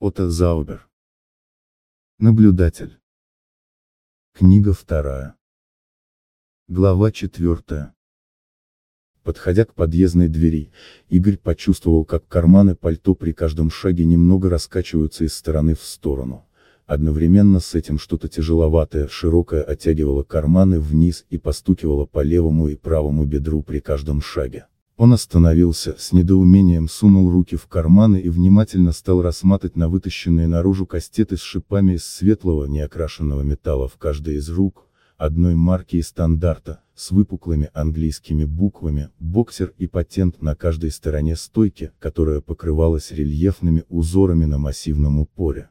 Отто Заубер. Наблюдатель. Книга вторая. Глава четвертая. Подходя к подъездной двери, Игорь почувствовал, как карманы пальто при каждом шаге немного раскачиваются из стороны в сторону. Одновременно с этим что-то тяжеловатое, широкое оттягивало карманы вниз и постукивало по левому и правому бедру при каждом шаге. Он остановился, с недоумением сунул руки в карманы и внимательно стал рассматривать на вытащенные наружу кастеты с шипами из светлого неокрашенного металла в каждой из рук, одной марки и стандарта, с выпуклыми английскими буквами, боксер и патент на каждой стороне стойки, которая покрывалась рельефными узорами на массивном упоре.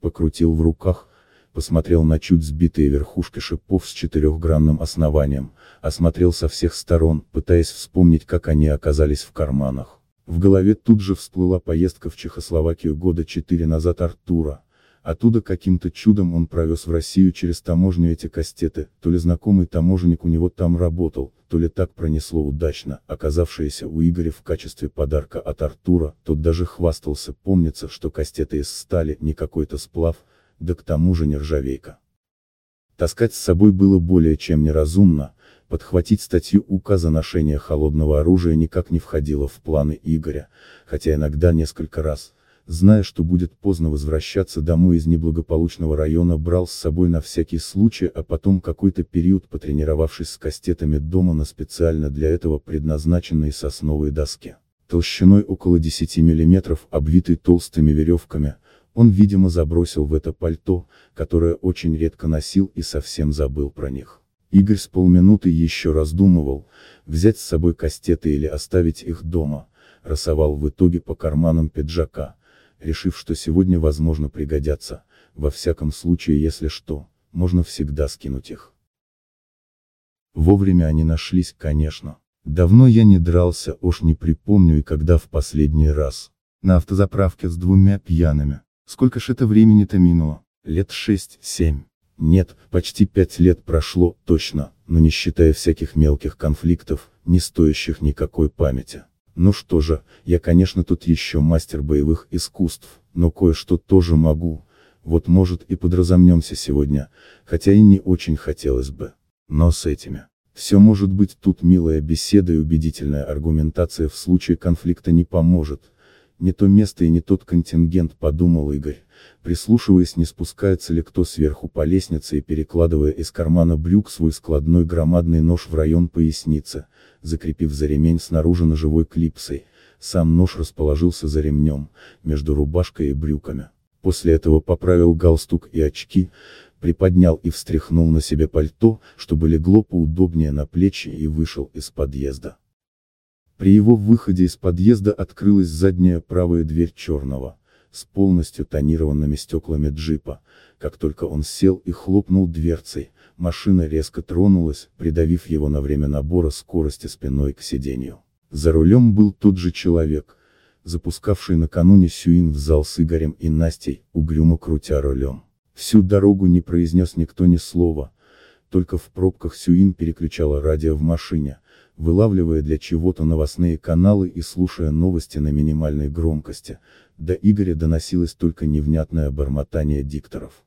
Покрутил в руках, посмотрел на чуть сбитые верхушки шипов с четырехгранным основанием, осмотрел со всех сторон, пытаясь вспомнить, как они оказались в карманах. В голове тут же всплыла поездка в Чехословакию года четыре назад Артура. Оттуда каким-то чудом он провез в Россию через таможню эти кастеты, то ли знакомый таможенник у него там работал, то ли так пронесло удачно, оказавшееся у Игоря в качестве подарка от Артура, тот даже хвастался, помнится, что кастеты из стали, не какой-то сплав, да к тому же нержавейка. Таскать с собой было более чем неразумно, подхватить статью УК за ношение холодного оружия никак не входило в планы Игоря, хотя иногда несколько раз, зная, что будет поздно возвращаться домой из неблагополучного района брал с собой на всякий случай, а потом какой-то период потренировавшись с кастетами дома на специально для этого предназначенной сосновой доске. Толщиной около 10 мм, обвитой толстыми веревками, он видимо забросил в это пальто, которое очень редко носил и совсем забыл про них. Игорь с полминуты еще раздумывал, взять с собой кастеты или оставить их дома, рассовал в итоге по карманам пиджака, решив, что сегодня возможно пригодятся, во всяком случае если что, можно всегда скинуть их. Вовремя они нашлись, конечно. Давно я не дрался, уж не припомню и когда в последний раз. На автозаправке с двумя пьяными. Сколько ж это времени-то минуло? Лет шесть-семь. Нет, почти пять лет прошло, точно, но не считая всяких мелких конфликтов, не стоящих никакой памяти. Ну что же, я конечно тут еще мастер боевых искусств, но кое-что тоже могу, вот может и подразомнемся сегодня, хотя и не очень хотелось бы. Но с этими. Все может быть тут милая беседа и убедительная аргументация в случае конфликта не поможет, не то место и не тот контингент, подумал Игорь, прислушиваясь не спускается ли кто сверху по лестнице и перекладывая из кармана брюк свой складной громадный нож в район поясницы, закрепив за ремень снаружи ножевой клипсой, сам нож расположился за ремнем, между рубашкой и брюками. После этого поправил галстук и очки, приподнял и встряхнул на себе пальто, чтобы легло поудобнее на плечи и вышел из подъезда. При его выходе из подъезда открылась задняя правая дверь черного, с полностью тонированными стеклами джипа. Как только он сел и хлопнул дверцей, машина резко тронулась, придавив его на время набора скорости спиной к сиденью. За рулем был тот же человек, запускавший накануне Сюин в зал с Игорем и Настей, угрюмо крутя рулем. Всю дорогу не произнес никто ни слова, только в пробках Сюин переключала радио в машине, вылавливая для чего-то новостные каналы и слушая новости на минимальной громкости, до Игоря доносилось только невнятное бормотание дикторов.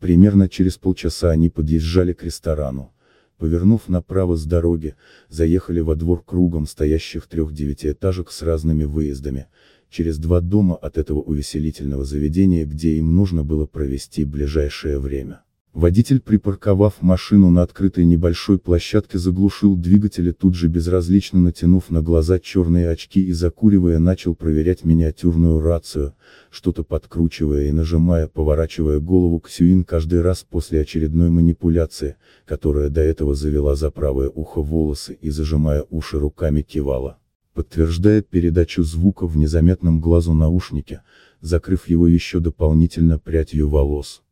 Примерно через полчаса они подъезжали к ресторану. Повернув направо с дороги, заехали во двор кругом стоящих трех девятиэтажек с разными выездами, через два дома от этого увеселительного заведения, где им нужно было провести ближайшее время. Водитель, припарковав машину на открытой небольшой площадке заглушил двигатель и тут же безразлично натянув на глаза черные очки и закуривая начал проверять миниатюрную рацию, что-то подкручивая и нажимая, поворачивая голову к Сюин каждый раз после очередной манипуляции, которая до этого завела за правое ухо волосы и зажимая уши руками кивала. Подтверждая передачу звука в незаметном глазу наушнике, закрыв его еще дополнительно прядью волос.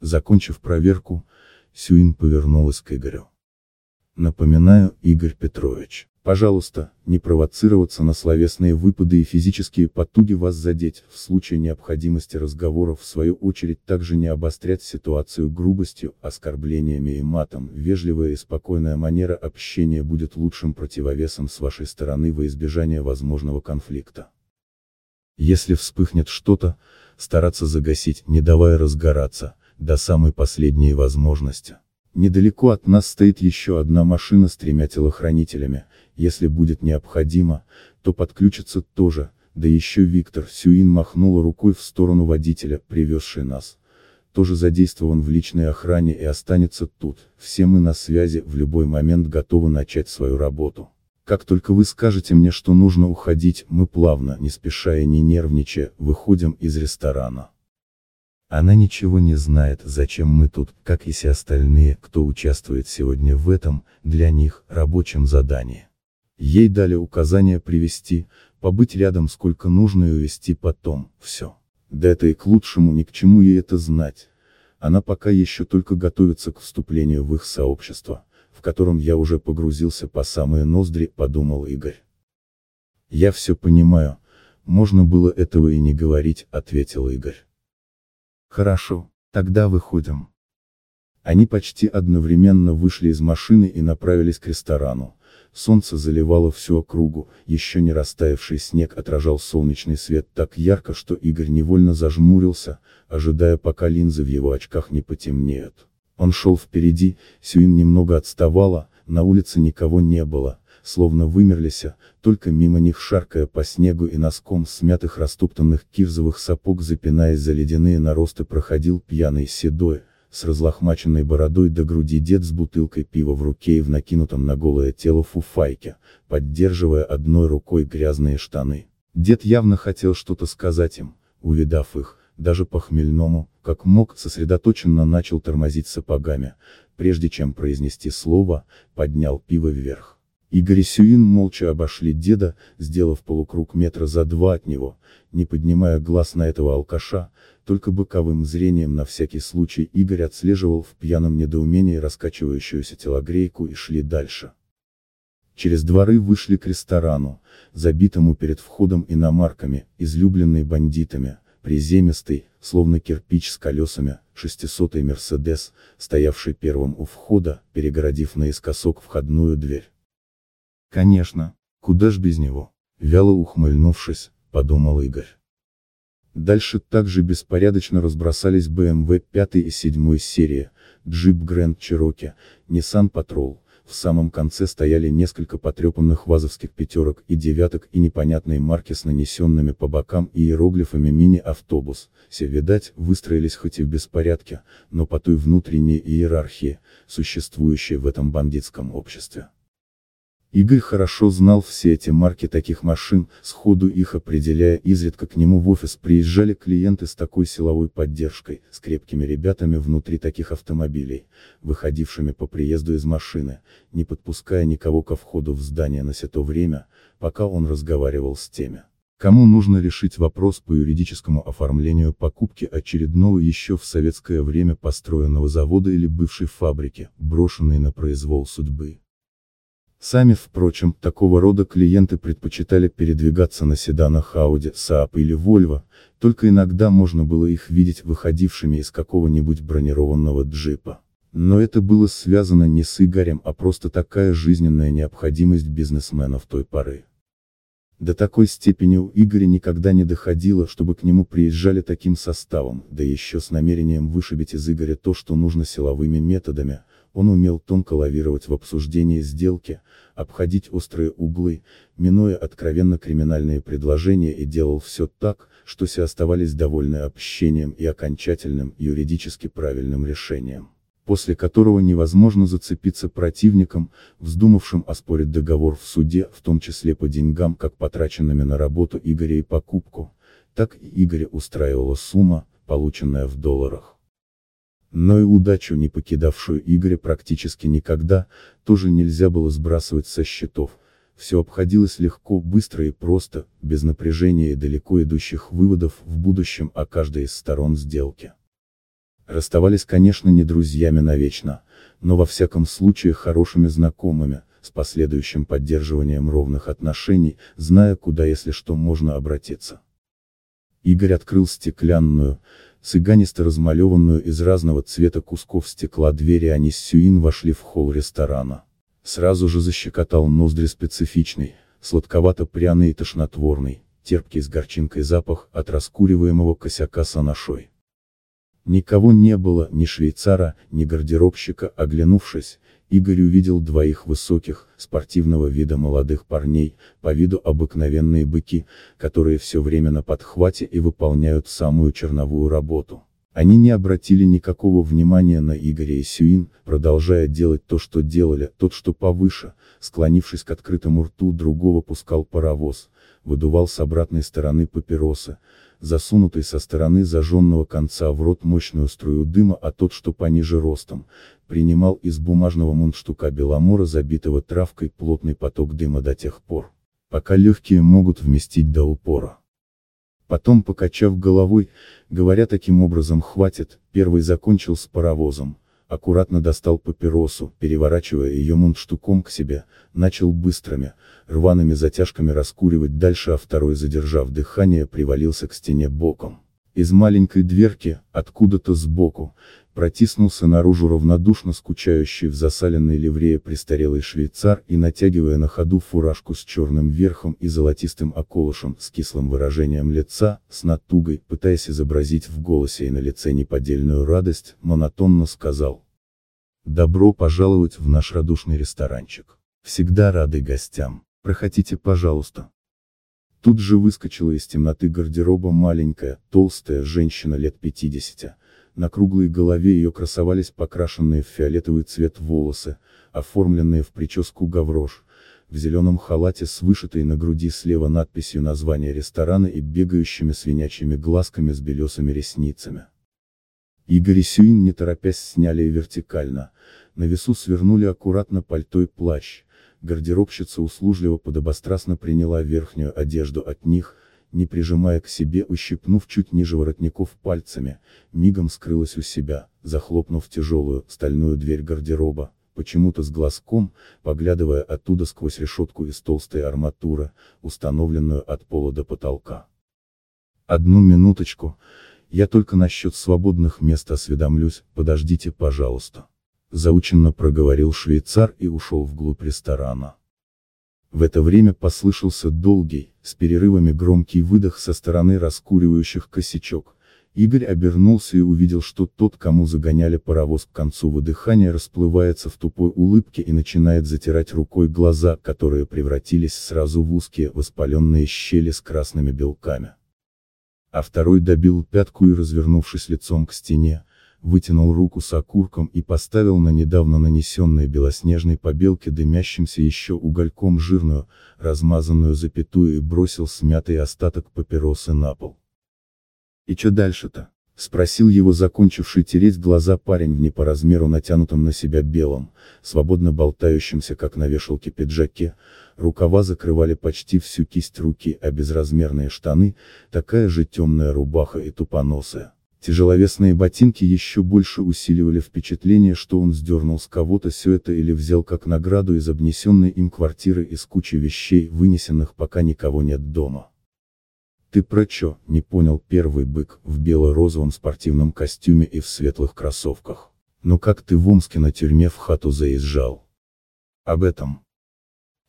Закончив проверку, Сюин повернулась к Игорю. Напоминаю, Игорь Петрович, пожалуйста, не провоцироваться на словесные выпады и физические потуги вас задеть, в случае необходимости разговоров в свою очередь также не обострять ситуацию грубостью, оскорблениями и матом, вежливая и спокойная манера общения будет лучшим противовесом с вашей стороны во избежание возможного конфликта. Если вспыхнет что-то, стараться загасить, не давая разгораться, до самой последней возможности. Недалеко от нас стоит еще одна машина с тремя телохранителями, если будет необходимо, то подключится тоже, да еще Виктор Сюин махнула рукой в сторону водителя, привезший нас. Тоже задействован в личной охране и останется тут, все мы на связи, в любой момент готовы начать свою работу. Как только вы скажете мне, что нужно уходить, мы плавно, не спеша и не нервничая, выходим из ресторана. Она ничего не знает, зачем мы тут, как и все остальные, кто участвует сегодня в этом, для них, рабочем задании. Ей дали указание привести, побыть рядом сколько нужно и увести потом, все. Да это и к лучшему, ни к чему ей это знать. Она пока еще только готовится к вступлению в их сообщество, в котором я уже погрузился по самые ноздри, подумал Игорь. Я все понимаю, можно было этого и не говорить, ответил Игорь. Хорошо, тогда выходим. Они почти одновременно вышли из машины и направились к ресторану. Солнце заливало всю округу, еще не растаявший снег отражал солнечный свет так ярко, что Игорь невольно зажмурился, ожидая пока линзы в его очках не потемнеют. Он шел впереди, Сюин немного отставала, на улице никого не было, словно вымерлися, только мимо них шаркая по снегу и носком смятых растоптанных кирзовых сапог запинаясь за ледяные наросты проходил пьяный седой, с разлохмаченной бородой до груди дед с бутылкой пива в руке и в накинутом на голое тело фуфайке, поддерживая одной рукой грязные штаны. Дед явно хотел что-то сказать им, увидав их, даже по хмельному, как мог, сосредоточенно начал тормозить сапогами, прежде чем произнести слово, поднял пиво вверх. Игорь и Сюин молча обошли деда, сделав полукруг метра за два от него, не поднимая глаз на этого алкаша, только боковым зрением на всякий случай Игорь отслеживал в пьяном недоумении раскачивающуюся телогрейку и шли дальше. Через дворы вышли к ресторану, забитому перед входом иномарками, излюбленной бандитами, приземистый, словно кирпич с колесами, шестисотый Мерседес, стоявший первым у входа, перегородив наискосок входную дверь. Конечно, куда ж без него, вяло ухмыльнувшись, подумал Игорь. Дальше также беспорядочно разбросались BMW 5 и 7 серии, Jeep Grand Cherokee, Nissan Patrol, в самом конце стояли несколько потрепанных вазовских пятерок и девяток и непонятные марки с нанесенными по бокам иероглифами мини-автобус, все, видать, выстроились хоть и в беспорядке, но по той внутренней иерархии, существующей в этом бандитском обществе. Игорь хорошо знал все эти марки таких машин, сходу их определяя, изредка к нему в офис приезжали клиенты с такой силовой поддержкой, с крепкими ребятами внутри таких автомобилей, выходившими по приезду из машины, не подпуская никого ко входу в здание на все то время, пока он разговаривал с теми. Кому нужно решить вопрос по юридическому оформлению покупки очередного еще в советское время построенного завода или бывшей фабрики, брошенной на произвол судьбы. Сами, впрочем, такого рода клиенты предпочитали передвигаться на седанах Audi, Saab или Volvo, только иногда можно было их видеть выходившими из какого-нибудь бронированного джипа. Но это было связано не с Игорем, а просто такая жизненная необходимость бизнесменов той поры. До такой степени у Игоря никогда не доходило, чтобы к нему приезжали таким составом, да еще с намерением вышибить из Игоря то, что нужно силовыми методами, он умел тонко лавировать в обсуждении сделки, обходить острые углы, минуя откровенно криминальные предложения и делал все так, что все оставались довольны общением и окончательным, юридически правильным решением, после которого невозможно зацепиться противником, вздумавшим оспорить договор в суде, в том числе по деньгам, как потраченными на работу Игоря и покупку, так и Игоря устраивала сумма, полученная в долларах. Но и удачу, не покидавшую Игоря практически никогда, тоже нельзя было сбрасывать со счетов. Все обходилось легко, быстро и просто, без напряжения и далеко идущих выводов в будущем о каждой из сторон сделки. Расставались, конечно, не друзьями навечно, но во всяком случае хорошими знакомыми, с последующим поддерживанием ровных отношений, зная куда если что можно обратиться. Игорь открыл стеклянную, цыганисто размалеванную из разного цвета кусков стекла двери они с Сюин вошли в холл ресторана. Сразу же защекотал ноздри специфичный, сладковато-пряный и тошнотворный, терпкий с горчинкой запах от раскуриваемого косяка с анашой. Никого не было, ни швейцара, ни гардеробщика, оглянувшись, Игорь увидел двоих высоких, спортивного вида молодых парней, по виду обыкновенные быки, которые все время на подхвате и выполняют самую черновую работу. Они не обратили никакого внимания на Игоря и Сюин, продолжая делать то, что делали, тот, что повыше, склонившись к открытому рту другого пускал паровоз, выдувал с обратной стороны папиросы, засунутый со стороны зажженного конца в рот мощную струю дыма, а тот, что пониже ростом, принимал из бумажного мундштука беломора, забитого травкой, плотный поток дыма до тех пор, пока легкие могут вместить до упора. Потом, покачав головой, говоря таким образом хватит, первый закончил с паровозом, аккуратно достал папиросу, переворачивая ее мундштуком к себе, начал быстрыми, рваными затяжками раскуривать дальше, а второй, задержав дыхание, привалился к стене боком. Из маленькой дверки, откуда-то сбоку, протиснулся наружу равнодушно скучающий в засаленной ливрее престарелый швейцар и натягивая на ходу фуражку с черным верхом и золотистым околышем, с кислым выражением лица, с натугой, пытаясь изобразить в голосе и на лице неподдельную радость, монотонно сказал. Добро пожаловать в наш радушный ресторанчик. Всегда рады гостям. Проходите, пожалуйста. Тут же выскочила из темноты гардероба маленькая, толстая женщина лет 50, на круглой голове ее красовались покрашенные в фиолетовый цвет волосы, оформленные в прическу гаврош, в зеленом халате с вышитой на груди слева надписью названия ресторана и бегающими свинячьими глазками с белесыми ресницами. Игорь и Сюин не торопясь сняли и вертикально, на весу свернули аккуратно пальто и плащ, гардеробщица услужливо подобострастно приняла верхнюю одежду от них, не прижимая к себе, ущипнув чуть ниже воротников пальцами, мигом скрылась у себя, захлопнув тяжелую, стальную дверь гардероба, почему-то с глазком, поглядывая оттуда сквозь решетку из толстой арматуры, установленную от пола до потолка. Одну минуточку, я только насчет свободных мест осведомлюсь, подождите, пожалуйста. Заученно проговорил швейцар и ушел вглубь ресторана. В это время послышался долгий, с перерывами громкий выдох со стороны раскуривающих косячок. Игорь обернулся и увидел, что тот, кому загоняли паровоз к концу выдыхания, расплывается в тупой улыбке и начинает затирать рукой глаза, которые превратились сразу в узкие, воспаленные щели с красными белками. А второй добил пятку и, развернувшись лицом к стене, вытянул руку с окурком и поставил на недавно нанесенной белоснежной побелке дымящимся еще угольком жирную, размазанную запятую и бросил смятый остаток папиросы на пол. «И что дальше-то?» — спросил его закончивший тереть глаза парень в не по размеру натянутом на себя белом, свободно болтающемся как на вешалке пиджаке, рукава закрывали почти всю кисть руки, а безразмерные штаны, такая же темная рубаха и тупоносая. Тяжеловесные ботинки еще больше усиливали впечатление, что он сдернул с кого-то все это или взял как награду из обнесенной им квартиры из кучи вещей, вынесенных пока никого нет дома. «Ты про чё?» — не понял первый бык, в бело-розовом спортивном костюме и в светлых кроссовках. «Ну как ты в Омске на тюрьме в хату заезжал?» «Об этом».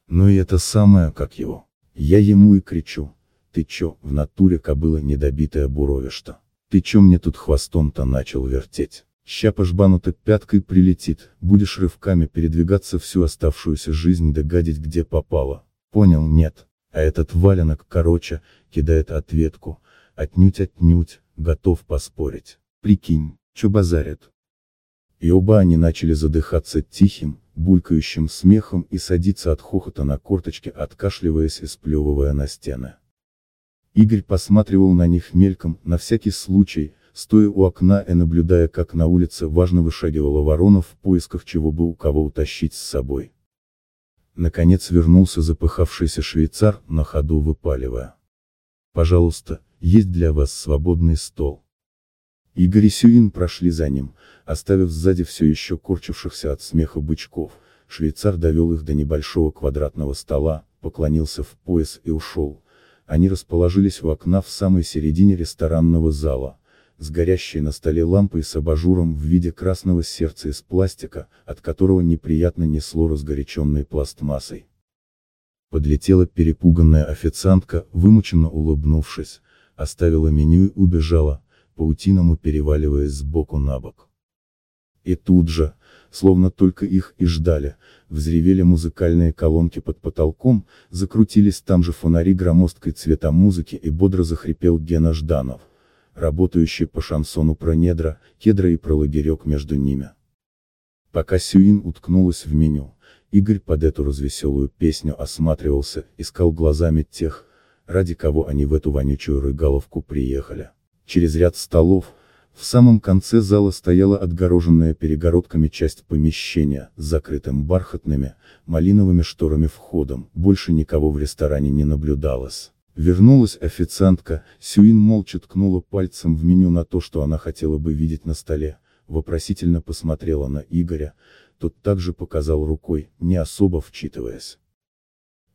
«Ну и это самое, как его. Я ему и кричу. Ты чё, в натуре кобыла недобитая буровишь-то?» Ты чё мне тут хвостом-то начал вертеть? Ща по жбану-то пяткой прилетит, будешь рывками передвигаться всю оставшуюся жизнь да гадить где попало. Понял, нет. А этот валенок, короче, кидает ответку. Отнюдь-отнюдь, готов поспорить. Прикинь, чё базарят. И оба они начали задыхаться тихим, булькающим смехом и садиться от хохота на корточки, откашливаясь и сплевывая на стены. Игорь посматривал на них мельком, на всякий случай, стоя у окна и наблюдая, как на улице важно вышагивала ворона в поисках чего бы у кого утащить с собой. Наконец вернулся запыхавшийся швейцар, на ходу выпаливая. «Пожалуйста, есть для вас свободный стол». Игорь и Сюин прошли за ним, оставив сзади все еще корчившихся от смеха бычков, швейцар довел их до небольшого квадратного стола, поклонился в пояс и ушел, они расположились у окна в самой середине ресторанного зала, с горящей на столе лампой с абажуром в виде красного сердца из пластика, от которого неприятно несло разгоряченной пластмассой. Подлетела перепуганная официантка, вымученно улыбнувшись, оставила меню и убежала, паутиному переваливаясь сбоку на бок. И тут же, словно только их и ждали, взревели музыкальные колонки под потолком, закрутились там же фонари громоздкой цвета музыки и бодро захрипел Гена Жданов, работающий по шансону про недра, кедра и про лагерек между ними. Пока Сюин уткнулась в меню, Игорь под эту развеселую песню осматривался, искал глазами тех, ради кого они в эту вонючую рыгаловку приехали. Через ряд столов, в самом конце зала стояла отгороженная перегородками часть помещения, с закрытым бархатными, малиновыми шторами входом, больше никого в ресторане не наблюдалось. Вернулась официантка, Сюин молча ткнула пальцем в меню на то, что она хотела бы видеть на столе, вопросительно посмотрела на Игоря, тот также показал рукой, не особо вчитываясь.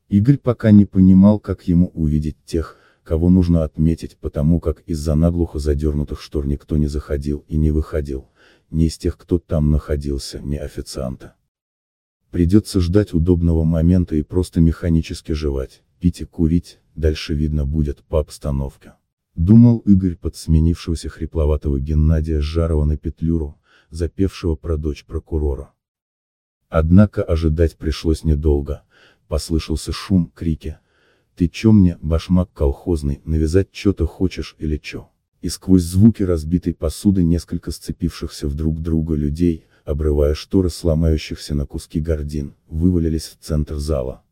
Игорь пока не понимал, как ему увидеть тех, кого нужно отметить, потому как из-за наглухо задернутых штор никто не заходил и не выходил, ни из тех, кто там находился, ни официанта. Придется ждать удобного момента и просто механически жевать, пить и курить, дальше видно будет по обстановке. Думал Игорь под сменившегося хрипловатого Геннадия Жарова на Петлюру, запевшего про дочь прокурора. Однако ожидать пришлось недолго, послышался шум, крики, ты чё мне, башмак колхозный, навязать чё-то хочешь или чё? И сквозь звуки разбитой посуды несколько сцепившихся в друг друга людей, обрывая шторы сломающихся на куски гордин, вывалились в центр зала.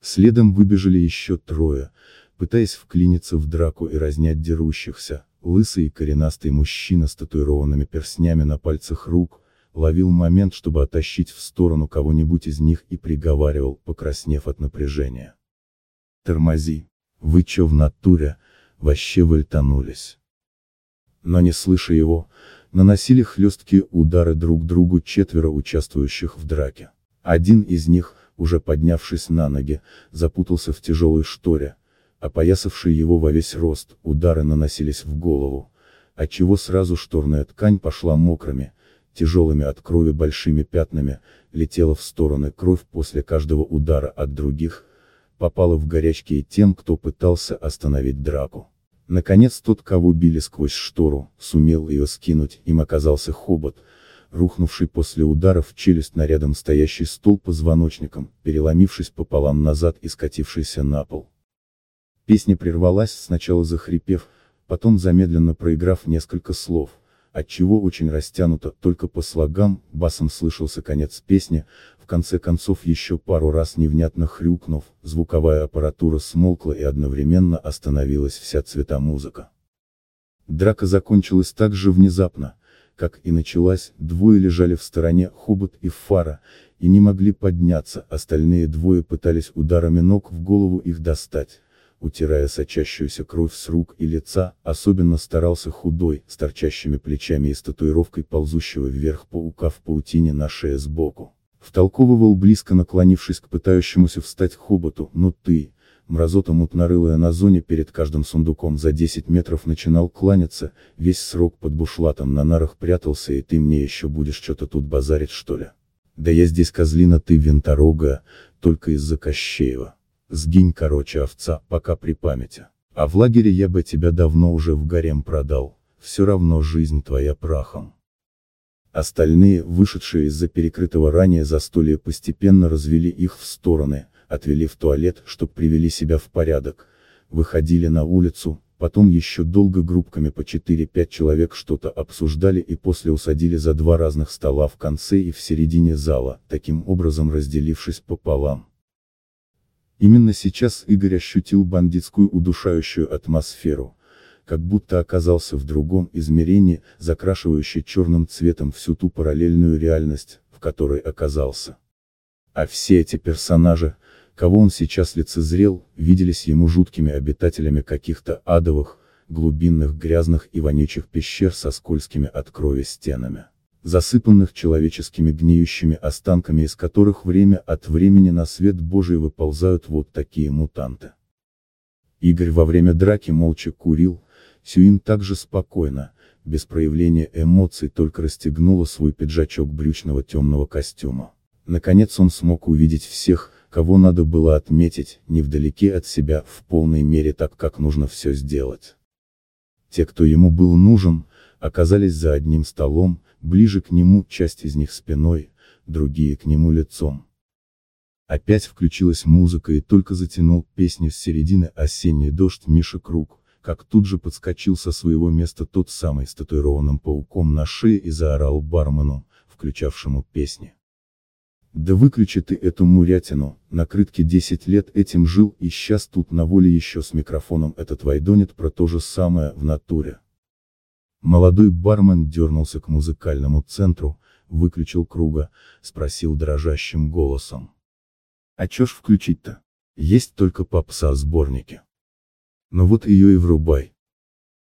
Следом выбежали еще трое, пытаясь вклиниться в драку и разнять дерущихся, лысый и коренастый мужчина с татуированными перстнями на пальцах рук, ловил момент, чтобы оттащить в сторону кого-нибудь из них и приговаривал, покраснев от напряжения. Тормози. Вы чё в натуре, вообще вальтанулись. Но не слыша его, наносили хлесткие удары друг другу четверо участвующих в драке. Один из них, уже поднявшись на ноги, запутался в тяжелой шторе, опоясавший его во весь рост, удары наносились в голову, отчего сразу шторная ткань пошла мокрыми, тяжелыми от крови большими пятнами, летела в стороны кровь после каждого удара от других, попала в горячки и тем, кто пытался остановить драку. Наконец тот, кого били сквозь штору, сумел ее скинуть, им оказался хобот, рухнувший после удара в челюсть на рядом стоящий стол позвоночником, переломившись пополам назад и скатившийся на пол. Песня прервалась, сначала захрипев, потом замедленно проиграв несколько слов, отчего очень растянуто, только по слогам, басом слышался конец песни, конце концов еще пару раз невнятно хрюкнув, звуковая аппаратура смолкла и одновременно остановилась вся цветомузыка. Драка закончилась так же внезапно, как и началась, двое лежали в стороне, Хобот и Фара, и не могли подняться, остальные двое пытались ударами ног в голову их достать утирая сочащуюся кровь с рук и лица, особенно старался худой, с торчащими плечами и с татуировкой ползущего вверх паука в паутине на шее сбоку. Втолковывал близко наклонившись к пытающемуся встать хоботу, ну ты, мразота мутнорылая на зоне перед каждым сундуком за 10 метров начинал кланяться, весь срок под бушлатом на нарах прятался и ты мне еще будешь что-то тут базарить что ли? Да я здесь козлина ты винторога, только из-за Кощеева. Сгинь короче овца, пока при памяти. А в лагере я бы тебя давно уже в гарем продал, все равно жизнь твоя прахом. Остальные, вышедшие из-за перекрытого ранее застолья постепенно развели их в стороны, отвели в туалет, чтоб привели себя в порядок, выходили на улицу, потом еще долго группками по 4-5 человек что-то обсуждали и после усадили за два разных стола в конце и в середине зала, таким образом разделившись пополам. Именно сейчас Игорь ощутил бандитскую удушающую атмосферу, как будто оказался в другом измерении, закрашивающей черным цветом всю ту параллельную реальность, в которой оказался. А все эти персонажи, кого он сейчас лицезрел, виделись ему жуткими обитателями каких-то адовых, глубинных грязных и вонючих пещер со скользкими от крови стенами засыпанных человеческими гниющими останками из которых время от времени на свет Божий выползают вот такие мутанты. Игорь во время драки молча курил, Сюин также спокойно, без проявления эмоций только расстегнула свой пиджачок брючного темного костюма. Наконец он смог увидеть всех, кого надо было отметить, невдалеке от себя, в полной мере так, как нужно все сделать. Те, кто ему был нужен, оказались за одним столом, ближе к нему, часть из них спиной, другие к нему лицом. Опять включилась музыка и только затянул песню с середины «Осенний дождь» Миша Круг, как тут же подскочил со своего места тот самый с татуированным пауком на шее и заорал бармену, включавшему песни. Да выключи ты эту мурятину, на крытке 10 лет этим жил и сейчас тут на воле еще с микрофоном этот вайдонит про то же самое в натуре. Молодой бармен дернулся к музыкальному центру, выключил круга, спросил дрожащим голосом. А чё ж включить-то? Есть только попса сборники. Ну вот ее и врубай.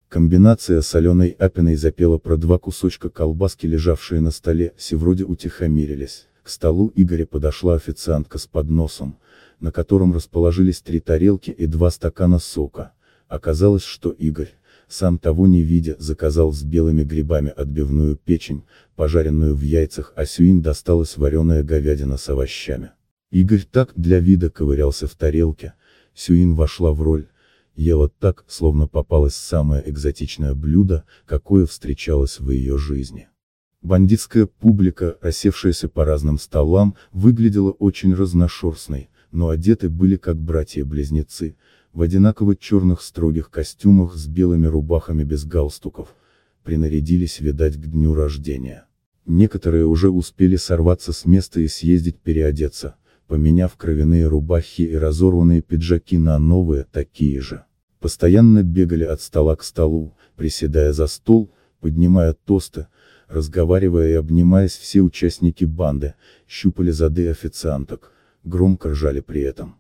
Комбинация соленой апиной запела про два кусочка колбаски, лежавшие на столе, все вроде утихомирились. К столу Игоря подошла официантка с подносом, на котором расположились три тарелки и два стакана сока. Оказалось, что Игорь, сам того не видя, заказал с белыми грибами отбивную печень, пожаренную в яйцах, а Сюин досталась вареная говядина с овощами. Игорь так для вида ковырялся в тарелке, Сюин вошла в роль, ела так, словно попалось самое экзотичное блюдо, какое встречалось в ее жизни. Бандитская публика, рассевшаяся по разным столам, выглядела очень разношерстной, но одеты были как братья-близнецы, в одинаково черных строгих костюмах с белыми рубахами без галстуков, принарядились, видать, к дню рождения. Некоторые уже успели сорваться с места и съездить переодеться, поменяв кровяные рубахи и разорванные пиджаки на новые, такие же. Постоянно бегали от стола к столу, приседая за стол, поднимая тосты, разговаривая и обнимаясь все участники банды, щупали зады официанток, громко ржали при этом.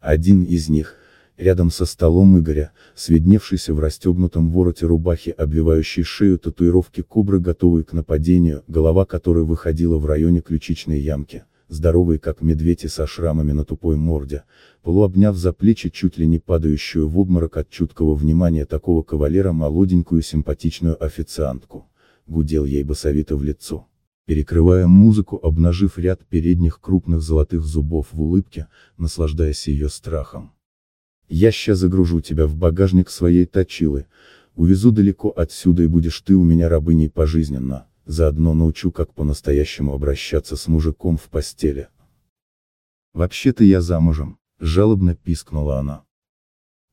Один из них, рядом со столом Игоря, сведневшийся в расстегнутом вороте рубахи, обвивающий шею татуировки кобры, готовый к нападению, голова которой выходила в районе ключичной ямки, здоровый как медведь и со шрамами на тупой морде, полуобняв за плечи чуть ли не падающую в обморок от чуткого внимания такого кавалера молоденькую симпатичную официантку гудел ей басовито в лицо. Перекрывая музыку, обнажив ряд передних крупных золотых зубов в улыбке, наслаждаясь ее страхом. «Я ща загружу тебя в багажник своей точилы, увезу далеко отсюда и будешь ты у меня рабыней пожизненно, заодно научу, как по-настоящему обращаться с мужиком в постели». «Вообще-то я замужем», — жалобно пискнула она.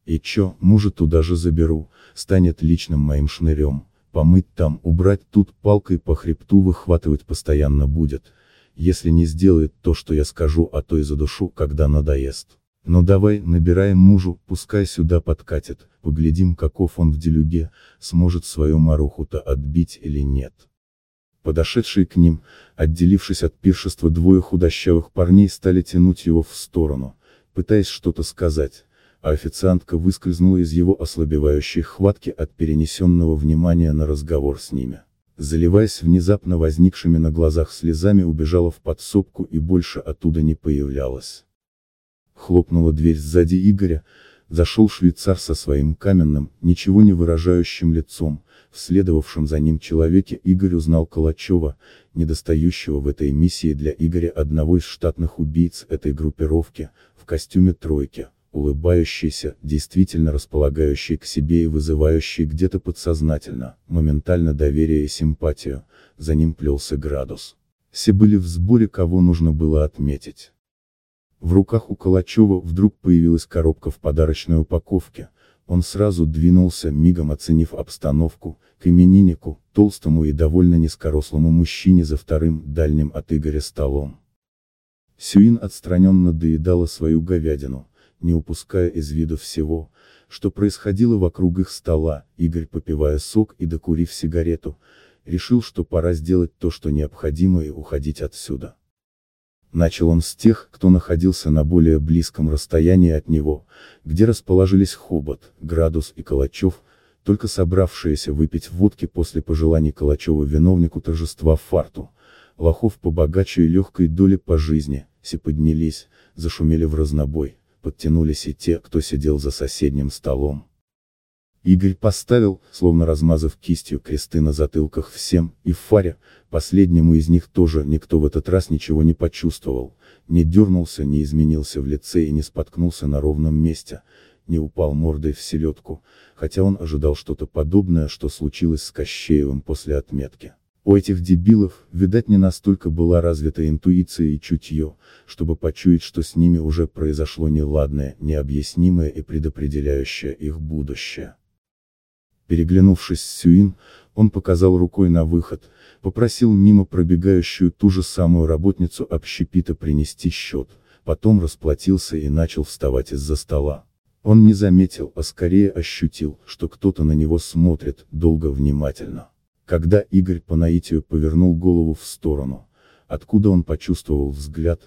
«И чё, мужа туда же заберу, станет личным моим шнырем, помыть там, убрать тут, палкой по хребту выхватывать постоянно будет, если не сделает то, что я скажу, а то и задушу, когда надоест. Но давай, набираем мужу, пускай сюда подкатит, поглядим, каков он в делюге, сможет свою маруху-то отбить или нет. Подошедшие к ним, отделившись от пиршества двое худощавых парней стали тянуть его в сторону, пытаясь что-то сказать, а официантка выскользнула из его ослабевающей хватки от перенесенного внимания на разговор с ними. Заливаясь внезапно возникшими на глазах слезами убежала в подсобку и больше оттуда не появлялась. Хлопнула дверь сзади Игоря, зашел швейцар со своим каменным, ничего не выражающим лицом, в следовавшем за ним человеке Игорь узнал Калачева, недостающего в этой миссии для Игоря одного из штатных убийц этой группировки, в костюме тройки, улыбающийся, действительно располагающий к себе и вызывающий где-то подсознательно, моментально доверие и симпатию, за ним плелся градус. Все были в сборе, кого нужно было отметить. В руках у Калачева вдруг появилась коробка в подарочной упаковке, он сразу двинулся, мигом оценив обстановку, к имениннику, толстому и довольно низкорослому мужчине за вторым, дальним от Игоря столом. Сюин отстраненно доедала свою говядину, не упуская из виду всего, что происходило вокруг их стола, Игорь попивая сок и докурив сигарету, решил, что пора сделать то, что необходимо и уходить отсюда. Начал он с тех, кто находился на более близком расстоянии от него, где расположились Хобот, Градус и Калачев, только собравшиеся выпить водки после пожеланий Калачева виновнику торжества фарту. Лохов побогаче и легкой доли по жизни, все поднялись, зашумели в разнобой подтянулись и те, кто сидел за соседним столом. Игорь поставил, словно размазав кистью кресты на затылках всем, и фаре, последнему из них тоже никто в этот раз ничего не почувствовал, не дернулся, не изменился в лице и не споткнулся на ровном месте, не упал мордой в селедку, хотя он ожидал что-то подобное, что случилось с Кощеевым после отметки. У этих дебилов, видать не настолько была развита интуиция и чутье, чтобы почуять, что с ними уже произошло неладное, необъяснимое и предопределяющее их будущее. Переглянувшись с Сюин, он показал рукой на выход, попросил мимо пробегающую ту же самую работницу общепита принести счет, потом расплатился и начал вставать из-за стола. Он не заметил, а скорее ощутил, что кто-то на него смотрит, долго внимательно. Когда Игорь по наитию повернул голову в сторону, откуда он почувствовал взгляд,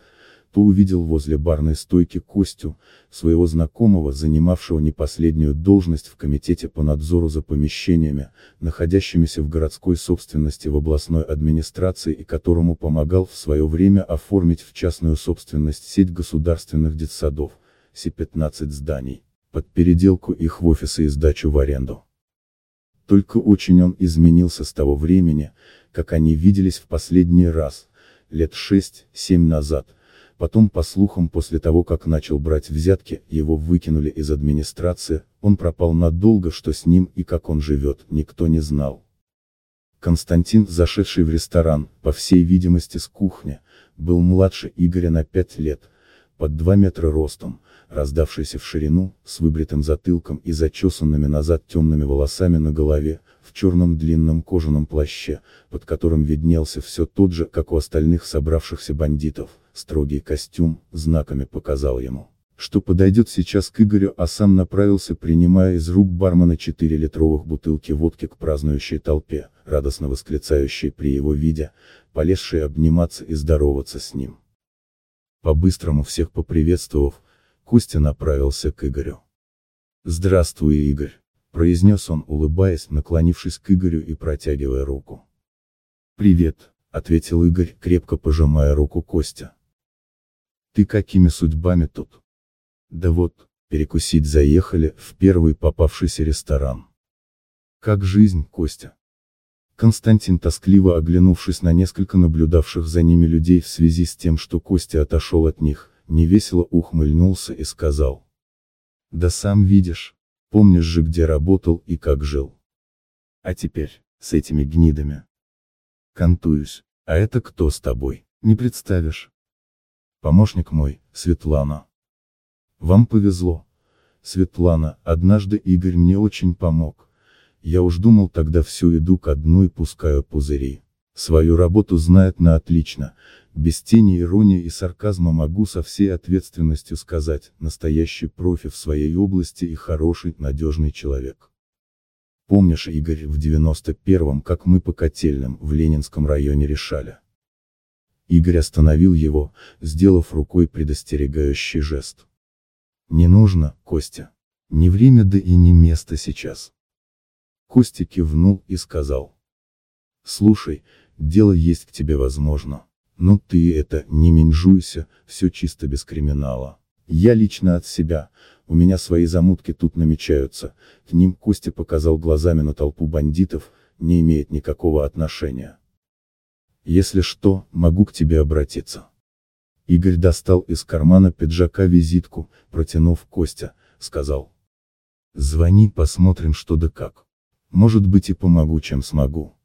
то увидел возле барной стойки Костю, своего знакомого, занимавшего не последнюю должность в Комитете по надзору за помещениями, находящимися в городской собственности в областной администрации и которому помогал в свое время оформить в частную собственность сеть государственных детсадов, Си-15 зданий, под переделку их в офисы и сдачу в аренду. Только очень он изменился с того времени, как они виделись в последний раз, лет 6-7 назад, потом по слухам после того как начал брать взятки, его выкинули из администрации, он пропал надолго что с ним и как он живет, никто не знал. Константин, зашедший в ресторан, по всей видимости с кухни, был младше Игоря на 5 лет, под 2 метра ростом, раздавшийся в ширину, с выбритым затылком и зачесанными назад темными волосами на голове, в черном длинном кожаном плаще, под которым виднелся все тот же, как у остальных собравшихся бандитов, строгий костюм, знаками показал ему, что подойдет сейчас к Игорю, а сам направился, принимая из рук бармена 4 литровых бутылки водки к празднующей толпе, радостно восклицающей при его виде, полезшей обниматься и здороваться с ним. По-быстрому всех поприветствовав, Костя направился к Игорю. «Здравствуй, Игорь», — произнес он, улыбаясь, наклонившись к Игорю и протягивая руку. «Привет», — ответил Игорь, крепко пожимая руку Костя. «Ты какими судьбами тут?» «Да вот, перекусить заехали, в первый попавшийся ресторан». «Как жизнь, Костя?» Константин тоскливо оглянувшись на несколько наблюдавших за ними людей в связи с тем, что Костя отошел от них, невесело ухмыльнулся и сказал. Да сам видишь, помнишь же где работал и как жил. А теперь, с этими гнидами. Кантуюсь, а это кто с тобой, не представишь. Помощник мой, Светлана. Вам повезло. Светлана, однажды Игорь мне очень помог. Я уж думал тогда всю иду ко дну и пускаю пузыри. Свою работу знает на отлично, без тени иронии и сарказма могу со всей ответственностью сказать, настоящий профи в своей области и хороший, надежный человек. Помнишь, Игорь, в 91-м, как мы по котельным, в Ленинском районе решали? Игорь остановил его, сделав рукой предостерегающий жест. Не нужно, Костя. Не время да и не место сейчас. Костя кивнул и сказал. Слушай, дело есть к тебе возможно. Но ты это, не менжуйся, все чисто без криминала. Я лично от себя, у меня свои замутки тут намечаются, к ним Костя показал глазами на толпу бандитов, не имеет никакого отношения. Если что, могу к тебе обратиться. Игорь достал из кармана пиджака визитку, протянув Костя, сказал. Звони, посмотрим что да как. Может быть и помогу чем смогу.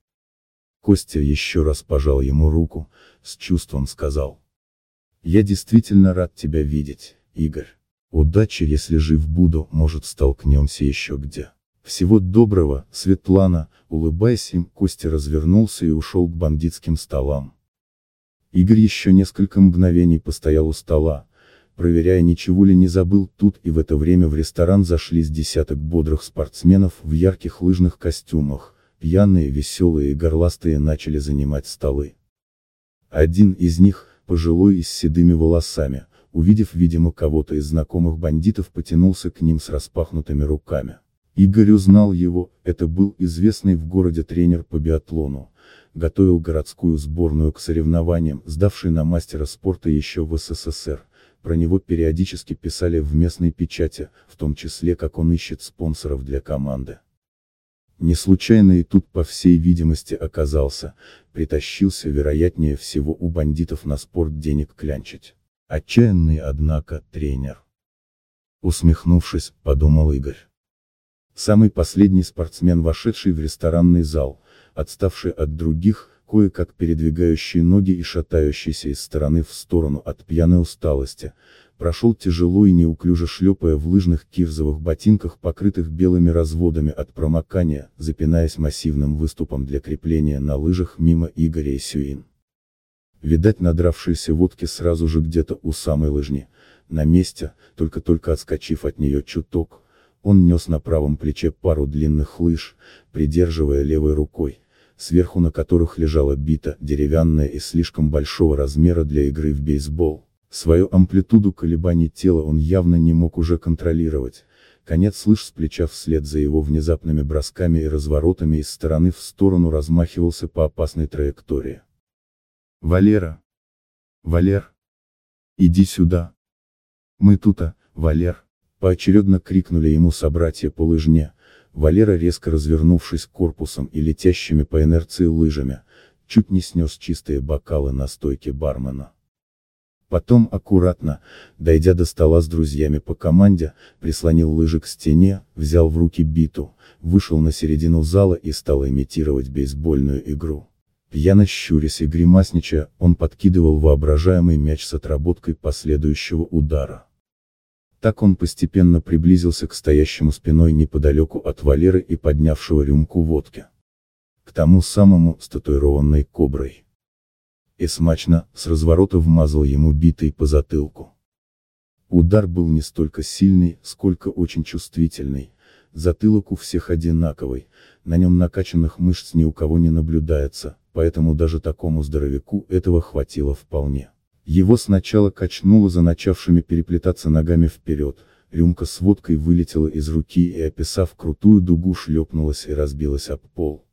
Костя еще раз пожал ему руку, с чувством сказал. Я действительно рад тебя видеть, Игорь. Удачи, если жив буду, может столкнемся еще где. Всего доброго, Светлана, улыбаясь им, Костя развернулся и ушел к бандитским столам. Игорь еще несколько мгновений постоял у стола, проверяя ничего ли не забыл тут и в это время в ресторан зашли с десяток бодрых спортсменов в ярких лыжных костюмах, пьяные, веселые и горластые начали занимать столы. Один из них, пожилой и с седыми волосами, увидев видимо кого-то из знакомых бандитов потянулся к ним с распахнутыми руками. Игорь узнал его, это был известный в городе тренер по биатлону, готовил городскую сборную к соревнованиям, сдавший на мастера спорта еще в СССР, про него периодически писали в местной печати, в том числе как он ищет спонсоров для команды. Не случайно и тут по всей видимости оказался, притащился вероятнее всего у бандитов на спорт денег клянчить. Отчаянный однако, тренер. Усмехнувшись, подумал Игорь. Самый последний спортсмен, вошедший в ресторанный зал, отставший от других, кое-как передвигающий ноги и шатающийся из стороны в сторону от пьяной усталости, прошел тяжело и неуклюже шлепая в лыжных кирзовых ботинках, покрытых белыми разводами от промокания, запинаясь массивным выступом для крепления на лыжах мимо Игоря и Сюин. Видать надравшиеся водки сразу же где-то у самой лыжни, на месте, только-только отскочив от нее чуток, он нес на правом плече пару длинных лыж, придерживая левой рукой, сверху на которых лежала бита, деревянная и слишком большого размера для игры в бейсбол. Свою амплитуду колебаний тела он явно не мог уже контролировать. Конец лыж с плеча вслед за его внезапными бросками и разворотами из стороны в сторону размахивался по опасной траектории. «Валера! Валер! Иди сюда! Мы тута, Валер!» Поочередно крикнули ему собратья по лыжне, Валера резко развернувшись корпусом и летящими по инерции лыжами, чуть не снес чистые бокалы на стойке бармена. Потом аккуратно, дойдя до стола с друзьями по команде, прислонил лыжи к стене, взял в руки биту, вышел на середину зала и стал имитировать бейсбольную игру. Пьяно щурясь и гримасничая, он подкидывал воображаемый мяч с отработкой последующего удара. Так он постепенно приблизился к стоящему спиной неподалеку от Валеры и поднявшего рюмку водки. К тому самому, с татуированной коброй. И смачно, с разворота вмазал ему битой по затылку. Удар был не столько сильный, сколько очень чувствительный. Затылок у всех одинаковый, на нем накачанных мышц ни у кого не наблюдается, поэтому даже такому здоровяку этого хватило вполне. Его сначала качнуло за начавшими переплетаться ногами вперед, рюмка с водкой вылетела из руки и описав крутую дугу шлепнулась и разбилась об пол.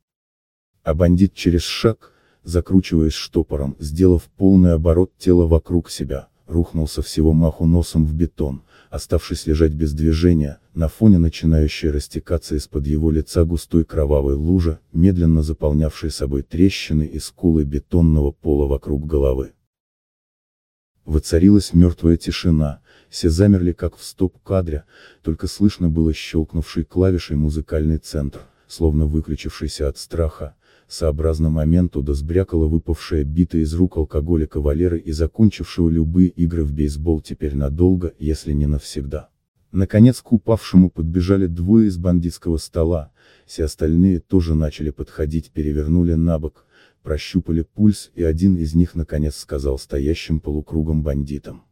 А бандит через шаг, закручиваясь штопором, сделав полный оборот тела вокруг себя, рухнулся всего маху носом в бетон, оставшись лежать без движения, на фоне начинающей растекаться из-под его лица густой кровавой лужи, медленно заполнявшей собой трещины и скулы бетонного пола вокруг головы. Воцарилась мертвая тишина, все замерли как в стоп-кадре, только слышно было щелкнувший клавишей музыкальный центр, словно выключившийся от страха, сообразно моменту дозбрякала выпавшая бита из рук алкоголика Валеры и закончившего любые игры в бейсбол теперь надолго, если не навсегда. Наконец к упавшему подбежали двое из бандитского стола, все остальные тоже начали подходить перевернули на бок, прощупали пульс и один из них наконец сказал стоящим полукругом бандитам.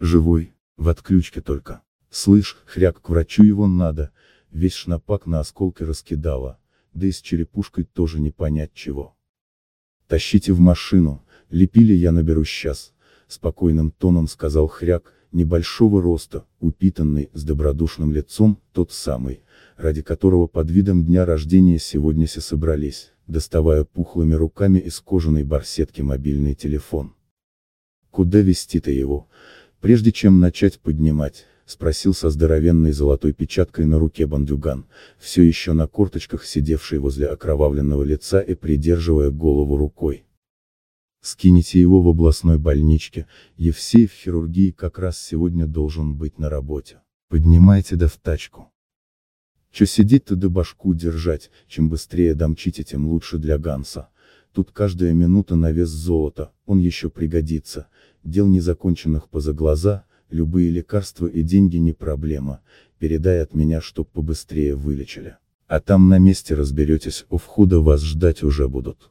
Живой, в отключке только. Слышь, хряк, к врачу его надо, весь шнапак на осколки раскидала, да и с черепушкой тоже не понять чего. Тащите в машину, лепили я наберу сейчас, спокойным тоном сказал хряк, небольшого роста, упитанный, с добродушным лицом, тот самый, ради которого под видом дня рождения сегодня все собрались доставая пухлыми руками из кожаной барсетки мобильный телефон. Куда вести-то его? Прежде чем начать поднимать, спросил со здоровенной золотой печаткой на руке бандюган, все еще на корточках сидевший возле окровавленного лица и придерживая голову рукой. Скините его в областной больничке, Евсеев хирургии как раз сегодня должен быть на работе. Поднимайте да в тачку. Чё сидеть-то да башку держать, чем быстрее домчите, тем лучше для Ганса. Тут каждая минута на вес золота, он еще пригодится. Дел незаконченных поза глаза, любые лекарства и деньги не проблема, передай от меня, чтоб побыстрее вылечили. А там на месте разберетесь, у входа вас ждать уже будут.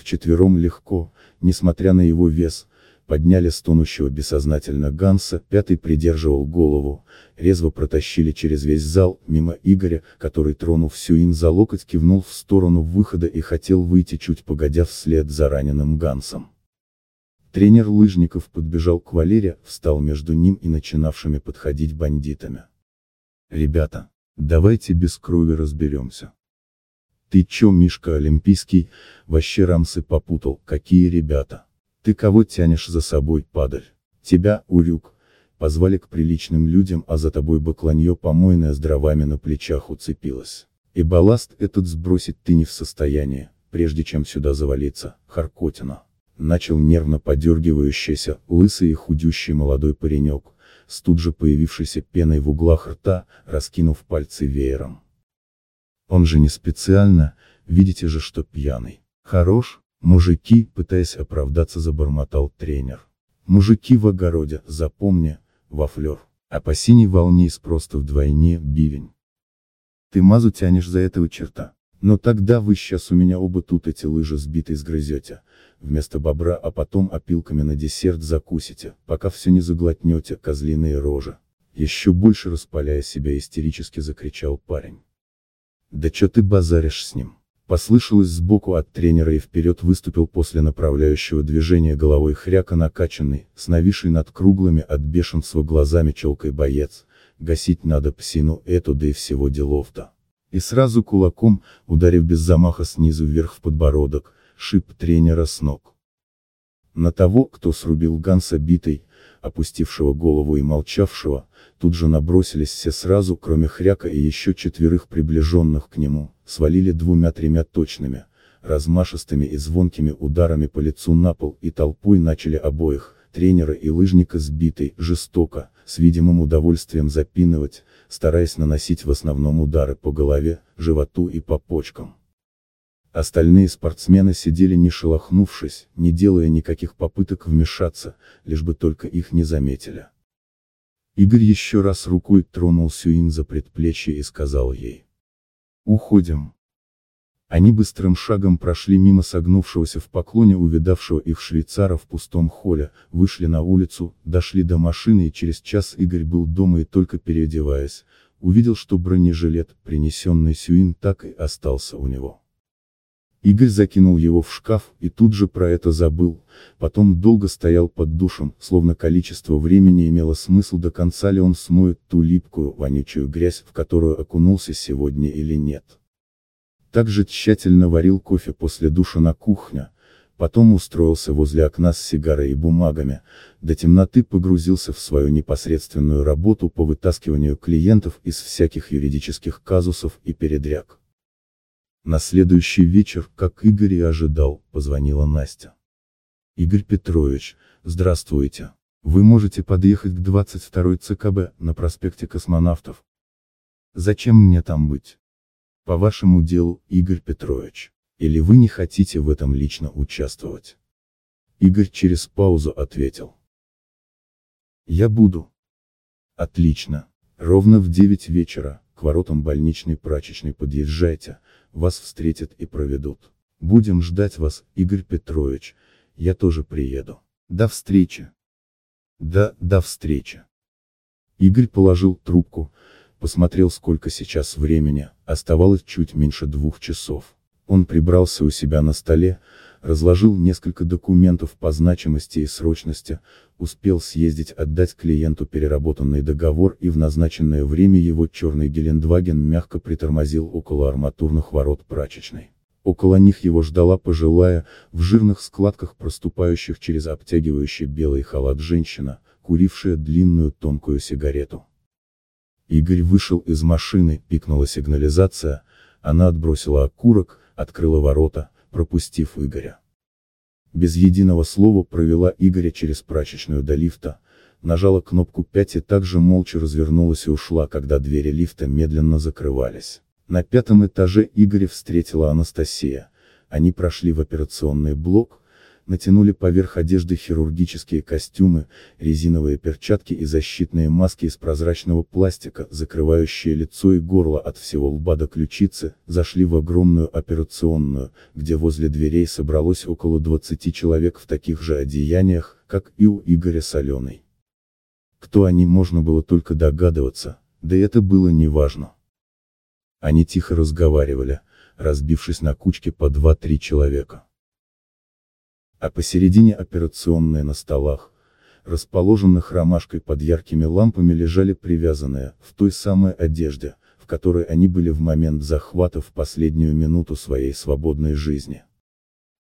Вчетвером легко, несмотря на его вес, подняли стонущего бессознательно Ганса, пятый придерживал голову, резво протащили через весь зал, мимо Игоря, который тронув Сюин за локоть кивнул в сторону выхода и хотел выйти чуть погодя вслед за раненым Гансом. Тренер лыжников подбежал к Валере, встал между ним и начинавшими подходить бандитами. «Ребята, давайте без крови разберемся». «Ты чё, Мишка Олимпийский, вообще рамсы попутал, какие ребята?» Ты кого тянешь за собой, падаль? Тебя, Урюк, позвали к приличным людям, а за тобой бакланье помойное с дровами на плечах уцепилось. И балласт этот сбросить ты не в состоянии, прежде чем сюда завалиться, Харкотина. Начал нервно подергивающийся, лысый и худющий молодой паренек, с тут же появившейся пеной в углах рта, раскинув пальцы веером. Он же не специально, видите же, что пьяный. Хорош, мужики, пытаясь оправдаться, забормотал тренер. Мужики в огороде, запомни, во флер. А по синей волне из просто вдвойне, бивень. Ты мазу тянешь за этого черта. Но тогда вы сейчас у меня оба тут эти лыжи сбитые сгрызете, вместо бобра, а потом опилками на десерт закусите, пока все не заглотнете, козлиные рожи. Еще больше распаляя себя истерически закричал парень. Да чё ты базаришь с ним? Послышалось сбоку от тренера и вперед выступил после направляющего движения головой хряка накачанный, с нависшей над круглыми от бешенства глазами челкой боец. Гасить надо псину эту да и всего делов-то. И сразу кулаком, ударив без замаха снизу вверх в подбородок, шип тренера с ног. На того, кто срубил Ганса битой, опустившего голову и молчавшего, тут же набросились все сразу, кроме Хряка и еще четверых приближенных к нему, свалили двумя-тремя точными, размашистыми и звонкими ударами по лицу на пол и толпой начали обоих, тренера и лыжника сбитой, жестоко, с видимым удовольствием запинывать, стараясь наносить в основном удары по голове, животу и по почкам. Остальные спортсмены сидели не шелохнувшись, не делая никаких попыток вмешаться, лишь бы только их не заметили. Игорь еще раз рукой тронул Сюин за предплечье и сказал ей. «Уходим». Они быстрым шагом прошли мимо согнувшегося в поклоне увидавшего их швейцара в пустом холле, вышли на улицу, дошли до машины и через час Игорь был дома и только переодеваясь, увидел, что бронежилет, принесенный Сюин, так и остался у него. Игорь закинул его в шкаф, и тут же про это забыл, потом долго стоял под душем, словно количество времени имело смысл до конца ли он смоет ту липкую, вонючую грязь, в которую окунулся сегодня или нет. Также тщательно варил кофе после душа на кухне, потом устроился возле окна с сигарой и бумагами, до темноты погрузился в свою непосредственную работу по вытаскиванию клиентов из всяких юридических казусов и передряг. На следующий вечер, как Игорь и ожидал, позвонила Настя. Игорь Петрович, здравствуйте. Вы можете подъехать к 22 ЦКБ, на проспекте Космонавтов. Зачем мне там быть? По вашему делу, Игорь Петрович. Или вы не хотите в этом лично участвовать? Игорь через паузу ответил. Я буду. Отлично. Ровно в 9 вечера, к воротам больничной прачечной подъезжайте, вас встретят и проведут. Будем ждать вас, Игорь Петрович, я тоже приеду. До встречи. Да, до встречи. Игорь положил трубку, посмотрел сколько сейчас времени, оставалось чуть меньше двух часов. Он прибрался у себя на столе, разложил несколько документов по значимости и срочности, успел съездить отдать клиенту переработанный договор и в назначенное время его черный Гелендваген мягко притормозил около арматурных ворот прачечной. Около них его ждала пожилая, в жирных складках проступающих через обтягивающий белый халат женщина, курившая длинную тонкую сигарету. Игорь вышел из машины, пикнула сигнализация, она отбросила окурок, открыла ворота, пропустив Игоря. Без единого слова провела Игоря через прачечную до лифта, нажала кнопку 5 и также молча развернулась и ушла, когда двери лифта медленно закрывались. На пятом этаже Игоря встретила Анастасия, они прошли в операционный блок, натянули поверх одежды хирургические костюмы, резиновые перчатки и защитные маски из прозрачного пластика, закрывающие лицо и горло от всего лба до ключицы, зашли в огромную операционную, где возле дверей собралось около 20 человек в таких же одеяниях, как и у Игоря Соленой. Кто они можно было только догадываться, да это было неважно. Они тихо разговаривали, разбившись на кучки по 2-3 человека а посередине операционной на столах, расположенных ромашкой под яркими лампами лежали привязанные, в той самой одежде, в которой они были в момент захвата в последнюю минуту своей свободной жизни.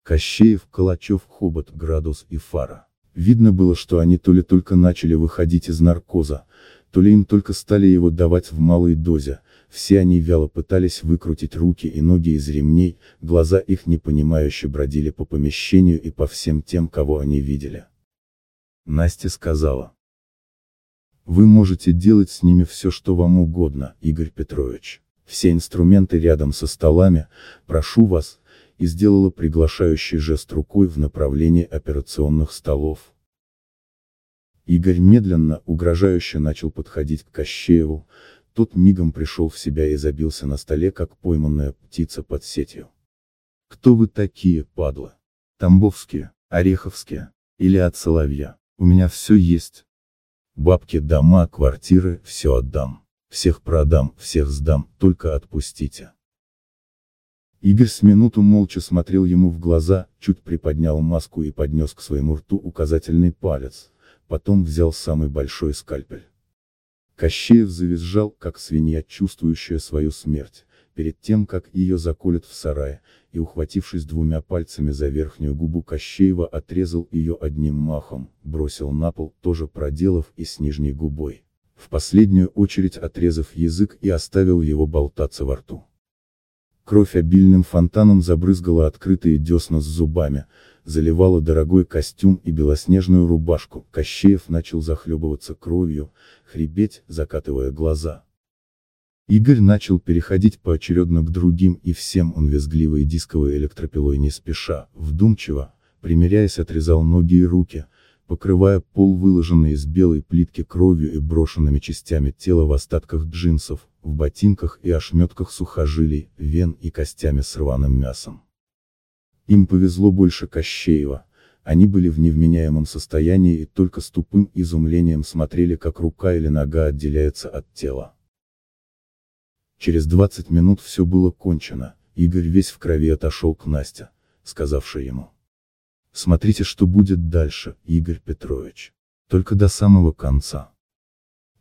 Кощеев, Калачев, Хобот, Градус и Фара. Видно было, что они то ли только начали выходить из наркоза, то ли им только стали его давать в малой дозе, все они вяло пытались выкрутить руки и ноги из ремней, глаза их непонимающе бродили по помещению и по всем тем, кого они видели. Настя сказала. Вы можете делать с ними все, что вам угодно, Игорь Петрович. Все инструменты рядом со столами, прошу вас, и сделала приглашающий жест рукой в направлении операционных столов. Игорь медленно, угрожающе начал подходить к Кощееву, тот мигом пришел в себя и забился на столе, как пойманная птица под сетью. Кто вы такие, падла? Тамбовские, Ореховские, или от Соловья? У меня все есть. Бабки, дома, квартиры, все отдам. Всех продам, всех сдам, только отпустите. Игорь с минуту молча смотрел ему в глаза, чуть приподнял маску и поднес к своему рту указательный палец, потом взял самый большой скальпель. Кощеев завизжал, как свинья, чувствующая свою смерть, перед тем, как ее заколют в сарае, и ухватившись двумя пальцами за верхнюю губу Кощеева отрезал ее одним махом, бросил на пол, тоже проделав и с нижней губой. В последнюю очередь отрезав язык и оставил его болтаться во рту. Кровь обильным фонтаном забрызгала открытые десна с зубами, заливала дорогой костюм и белоснежную рубашку, Кощеев начал захлебываться кровью, хрипеть, закатывая глаза. Игорь начал переходить поочередно к другим и всем он визгливой дисковой электропилой не спеша, вдумчиво, примеряясь отрезал ноги и руки, покрывая пол выложенный из белой плитки кровью и брошенными частями тела в остатках джинсов, в ботинках и ошметках сухожилий, вен и костями с рваным мясом. Им повезло больше Кощеева, они были в невменяемом состоянии и только с тупым изумлением смотрели как рука или нога отделяется от тела. Через 20 минут все было кончено, Игорь весь в крови отошел к Насте, сказавшей ему. Смотрите, что будет дальше, Игорь Петрович. Только до самого конца.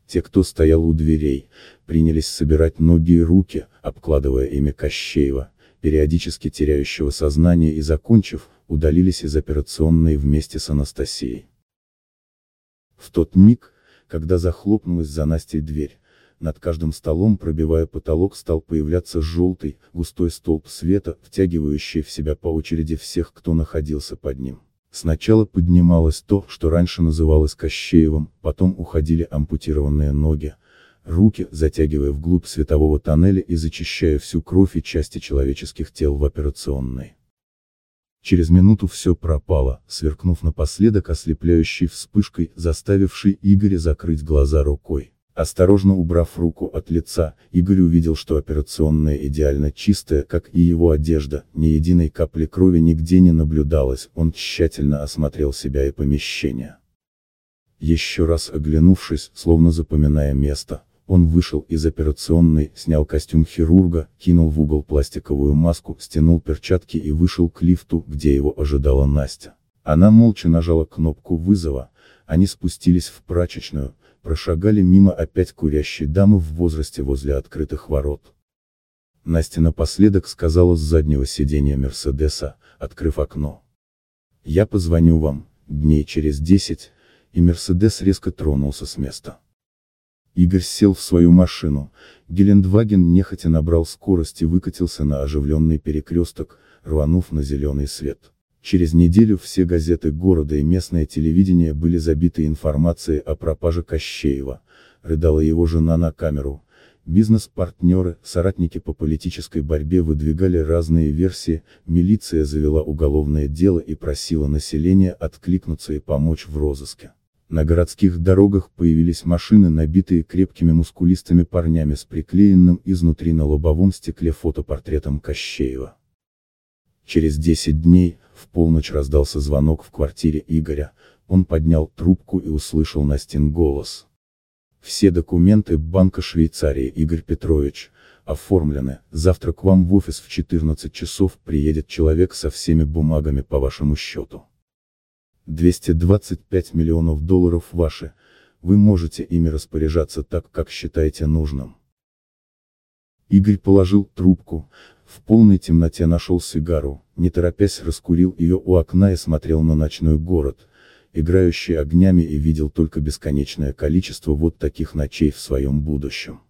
Те, кто стоял у дверей, принялись собирать ноги и руки, обкладывая ими Кощеева, периодически теряющего сознание и закончив, удалились из операционной вместе с Анастасией. В тот миг, когда захлопнулась за Настей дверь, над каждым столом пробивая потолок стал появляться желтый, густой столб света, втягивающий в себя по очереди всех, кто находился под ним. Сначала поднималось то, что раньше называлось Кощеевым, потом уходили ампутированные ноги, руки, затягивая вглубь светового тоннеля и зачищая всю кровь и части человеческих тел в операционной. Через минуту все пропало, сверкнув напоследок ослепляющей вспышкой, заставившей Игоря закрыть глаза рукой. Осторожно убрав руку от лица, Игорь увидел, что операционная идеально чистая, как и его одежда, ни единой капли крови нигде не наблюдалось, он тщательно осмотрел себя и помещение. Еще раз оглянувшись, словно запоминая место, он вышел из операционной, снял костюм хирурга, кинул в угол пластиковую маску, стянул перчатки и вышел к лифту, где его ожидала Настя. Она молча нажала кнопку вызова, они спустились в прачечную, прошагали мимо опять курящей дамы в возрасте возле открытых ворот. Настя напоследок сказала с заднего сиденья Мерседеса, открыв окно. «Я позвоню вам, дней через десять», и Мерседес резко тронулся с места. Игорь сел в свою машину, Гелендваген нехотя набрал скорость и выкатился на оживленный перекресток, рванув на зеленый свет. Через неделю все газеты города и местное телевидение были забиты информацией о пропаже Кощеева, рыдала его жена на камеру. Бизнес-партнеры, соратники по политической борьбе выдвигали разные версии, милиция завела уголовное дело и просила население откликнуться и помочь в розыске. На городских дорогах появились машины, набитые крепкими мускулистыми парнями с приклеенным изнутри на лобовом стекле фотопортретом Кощеева. Через 10 дней, в полночь раздался звонок в квартире Игоря, он поднял трубку и услышал Настин голос. Все документы Банка Швейцарии Игорь Петрович, оформлены, завтра к вам в офис в 14 часов приедет человек со всеми бумагами по вашему счету. 225 миллионов долларов ваши, вы можете ими распоряжаться так, как считаете нужным. Игорь положил трубку, в полной темноте нашел сигару, не торопясь раскурил ее у окна и смотрел на ночной город, играющий огнями и видел только бесконечное количество вот таких ночей в своем будущем.